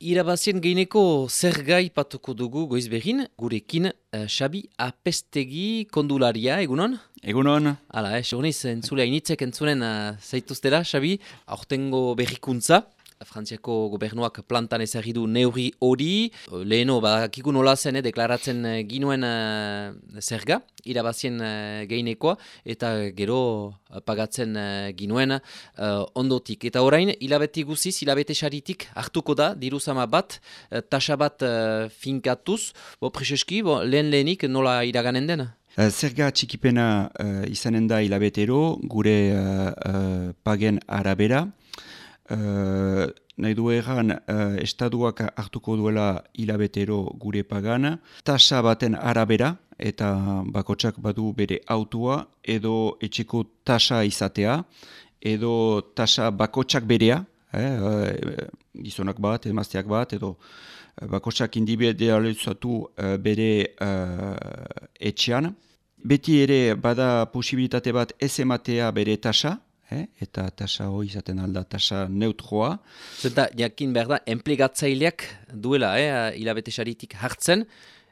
irabazien geineko zer gai patuko dugu goiz behin, gurekin uh, Xabi Apestegi kondularia, egunon? Egunon. Hala, eh, seguniz, entzulea initzek entzunen uh, zaituztera, Xabi, aurtengo berrikuntza, Frantziako gobernuak plantan ezagidu neuri hori, leheno bakikun nola zen, eh, deklaratzen eh, ginuen uh, zerga, irabazien uh, geinekoa, eta gero pagatzen uh, ginuen ondotik. Eta orain, hilabete guziz, hilabete xaritik hartuko da, diruzama bat, uh, tasa bat uh, finkatuz, bo preseski, bo, lehen lehenik nola iraganen dena? Zerga txikipena uh, izanen da hilabetero, gure uh, pagen arabera, Uh, nahi du egan uh, estaduak hartuko duela hilabetero gure pagana, tasa baten arabera, eta bakotsak badu bere autua, edo etxeko tasa izatea, edo tasa bakotsak berea, eh, uh, gizonak bat, emazteak bat, edo bakotsak indibidualizatu uh, bere uh, etxean. Beti ere bada posibilitate bat ez ematea bere tasa, eh? eta tasa hori izaten alda, tasa neutroa. Zenta, jakin behar da, enplegatzaileak duela, eh? hilabete saritik hartzen,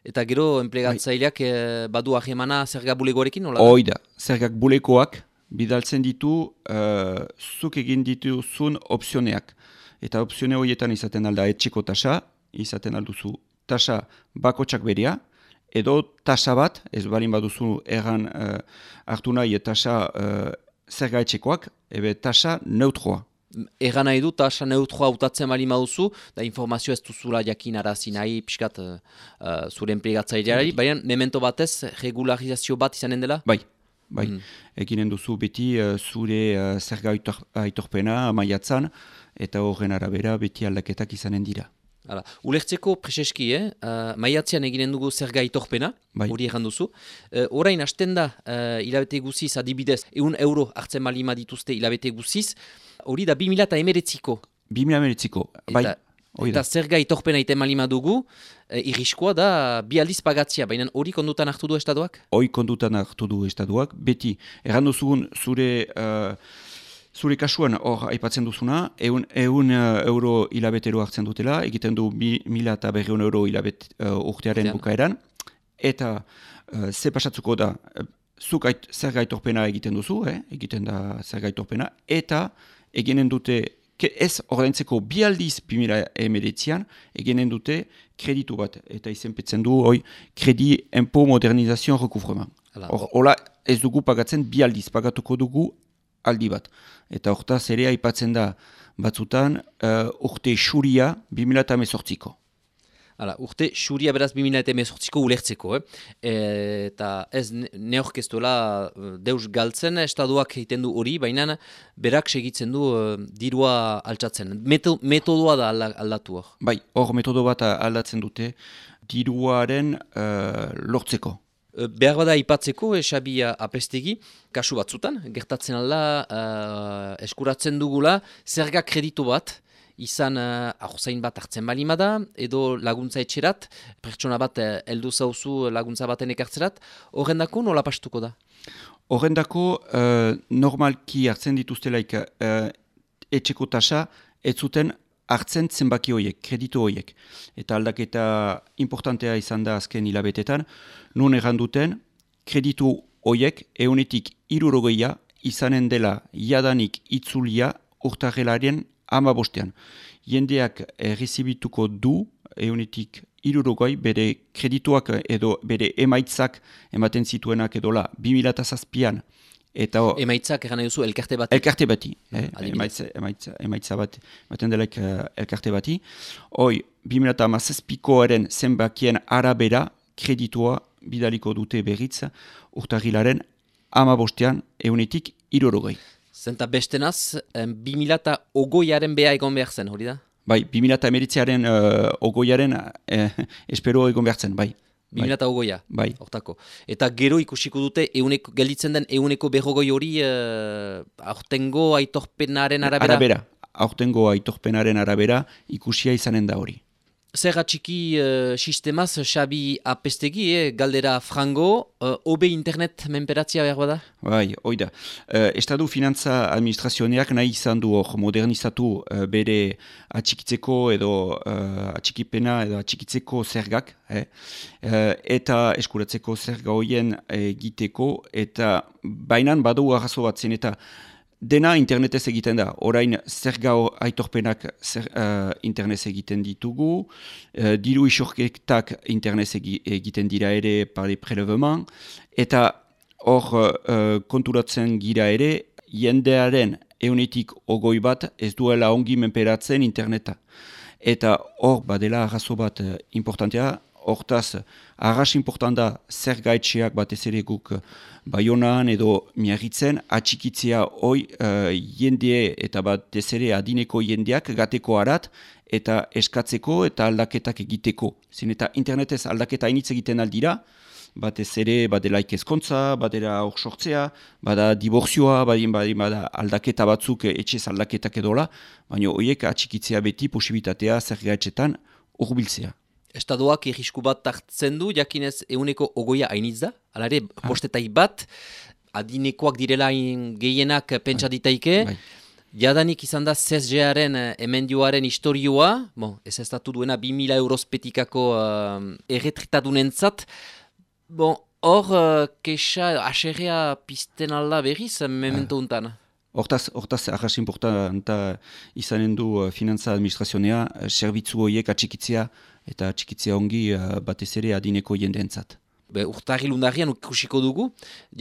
eta gero enplegatzaileak bai. eh, badu ahemana zerga bulegoarekin, nola? Hoi da, zergak bulekoak bidaltzen ditu, uh, zuk egin dituzun opzioneak. Eta opzione horietan izaten alda etxeko tasa, izaten alduzu tasa bakotsak berea, edo tasa bat, ez balin baduzu erran uh, hartu nahi tasa uh, zer gaitxekoak, ebe tasa neutroa. Egan nahi du, tasa neutroa utatzen mali mauzu, da informazio ez duzula jakin arazi nahi, piskat, uh, uh, zure enplegatzaileari, bai. baina memento batez, regularizazio bat izanen dela? Bai, bai. Mm. Eginen duzu beti uh, zure uh, zer gaitorpena maiatzan, eta horren arabera beti aldaketak izanen dira. Hala, ulertzeko preseski, eh? uh, maiatzean eginen dugu zer gaitorpena, bai. hori egan duzu. Uh, orain, hasten da, uh, hilabete guziz, adibidez, egun euro hartzen malima dituzte hilabete guziz, hori da 2000 eta emeretziko. 2000 emeretziko, bai. Eta, eta zer gaitorpena iten malima dugu, uh, iriskoa da, bi aldiz pagatzia, baina hori kondutan hartu du estaduak? Hori kondutan hartu du estaduak, beti, errandu zugun zure... Uh, Zure kasuan hor aipatzen duzuna, eun, eun uh, euro hilabetero hartzen dutela, egiten du mi, mila eta berriun euro hilabet uh, urtearen bukaeran, eta uh, ze pasatzuko da, zuk ait, zer gaitorpena egiten duzu, eh? egiten da zer gaitorpena, eta eginen dute, ke ez ordaintzeko bi aldiz bimila emeretzian, eginen dute kreditu bat, eta izenpetzen du, hoi, kredi enpo modernizazioan rekufreman. Hola, ez dugu pagatzen bi aldiz, pagatuko dugu aldi bat. Eta hortaz ere aipatzen da batzutan uh, urte xuria 2018ko. Hala, urte xuria beraz 2018ko ulertzeko, eh? E, eta ez neorkestuela eh, deus galtzen, estaduak egiten du hori, baina berak segitzen du uh, dirua altzatzen. Meto, metodoa da aldatu hor. Bai, hor metodo bat aldatzen dute diruaren uh, lortzeko. Behar bada ipatzeko, esabia eh, apestegi, kasu batzutan, gertatzen alda, uh, eskuratzen dugula, zerga kreditu bat, izan uh, bat hartzen balima da, edo laguntza etxerat, pertsona bat uh, eldu zauzu laguntza baten ekartzerat, horren dako nola pastuko da? Horren dako, normalki hartzen dituztelaik uh, etxeko tasa, ez zuten hartzen zenbaki horiek, kreditu horiek. Eta aldaketa importantea izan da azken hilabetetan, nun erranduten, kreditu horiek eunetik irurogeia izanen dela jadanik itzulia urtarrelarien ama bostean. Jendeak errezibituko du eunetik irurogoi bere kredituak edo bere emaitzak ematen zituenak edola 2008an Eta o, emaitzak egan duzu elkarte bati? Elkarte bati. Eh? Emaitza, emaitza, emaitza bat, ematen dela uh, elkarte bati. Hoi, 2008 zenbakien arabera kreditua bidaliko dute berritza urtagilaren ama bostean eunetik irorogoi. Zenta bestenaz, 2008aren beha egon behar zen, hori da? Bai, 2008aren uh, ogoiaren uh, espero egon behar zen, bai. Bimila eta ogoia, bai. Eta gero ikusiko dute, euneko, gelditzen den euneko berrogoi hori uh, aurtengo aitorpenaren arabera? Arabera, aurtengo aitorpenaren arabera ikusia izanen da hori. Zer atxiki uh, sistemaz, Xabi Apestegi, eh, galdera frango, uh, OB internet menperatzia behar bada? Bai, oida. Uh, Estadu Finantza Administrazioneak nahi izan du hor modernizatu uh, bere atxikitzeko edo uh, atxikipena edo atxikitzeko zergak, eh? uh, eta eskuratzeko zerga hoien egiteko, eta bainan badu arrazo bat zen, eta Dena internetez egiten da, orain zer gau aitorpenak zer, uh, internetez egiten ditugu, uh, diru isurketak internetez egiten dira ere pari preleveman, eta hor uh, konturatzen gira ere, jendearen eunetik ogoi bat ez duela ongi menperatzen interneta. Eta hor badela arrazo bat importantea, hortaz, arras important da zer gaitxeak batez ere guk eh, baionan edo miarritzen, atxikitzea hoi uh, jende eta batez ere adineko jendeak gateko arat eta eskatzeko eta aldaketak egiteko. Zin eta internetez aldaketa initz egiten aldira, batez ere badelaik ezkontza, badela hor sortzea, bada diborzioa, badin, bada aldaketa batzuk etxez aldaketak edola, baina horiek atxikitzea beti posibitatea zer gaitxetan urbiltzea. Estadoak irrisku bat hartzen du, jakinez euneko ogoia hainitz da, alare, ah. postetai bat, adinekoak direla gehienak pentsa bai. ditaike, bai. jadanik izan da CSG-aren eh, emendioaren historioa, bon, ez ez duena 2000 euroz petikako uh, erretritatunen zat, bon, hor, uh, kexa, aserrea pizten alda berriz, memento ah. untan. Hortaz, hortaz, arras importanta izanen du uh, finantza administrazionea, uh, servitzu horiek atxikitzea eta atxikitzea ongi uh, batez ere adineko jendeentzat. Be, urtarri lundarian ukusiko dugu,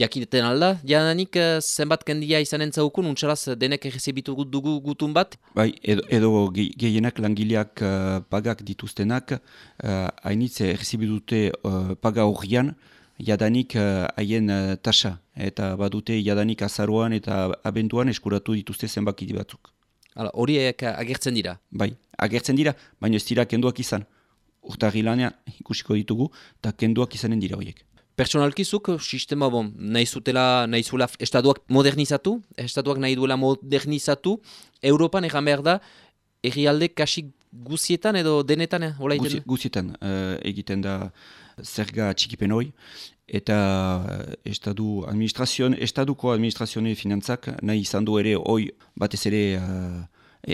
jakiteten alda, jadanik uh, zenbat kendia izanen zaukun, untxalaz denek errezebitu dugu gutun bat? Bai, edo, edo gehienak langileak uh, pagak dituztenak, hainitze uh, errezibitute uh, paga horrian, jadanik haien uh, tasa, eta badute jadanik azaruan eta abenduan eskuratu dituzte zenbaki batzuk. Hala, horiek agertzen dira? Bai, agertzen dira, baina ez dira kenduak izan urtari lanean ikusiko ditugu, eta kenduak izanen dira horiek. Personalkizuk, sistema bon, nahi zutela, nahi zuela estatuak modernizatu, estatuak nahi duela modernizatu, Europan egan behar da, errialde kasik guzietan edo denetan, eh, hola Guzi, Guzietan uh, egiten da zerga txikipen hori, eta uh, estadu administrazioan, estaduko administrazioen finantzak nahi izan du ere hoi batez ere uh,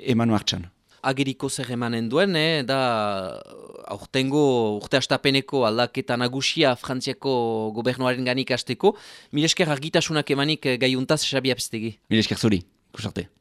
eman martxan ageriko zer emanen duen, eh, da aurtengo urte astapeneko aldaketa nagusia Frantziako gobernuaren ganik asteko. Milesker argitasunak emanik eh, gaiuntaz, Xabi Apstegi. Milesker zuri, kusarte.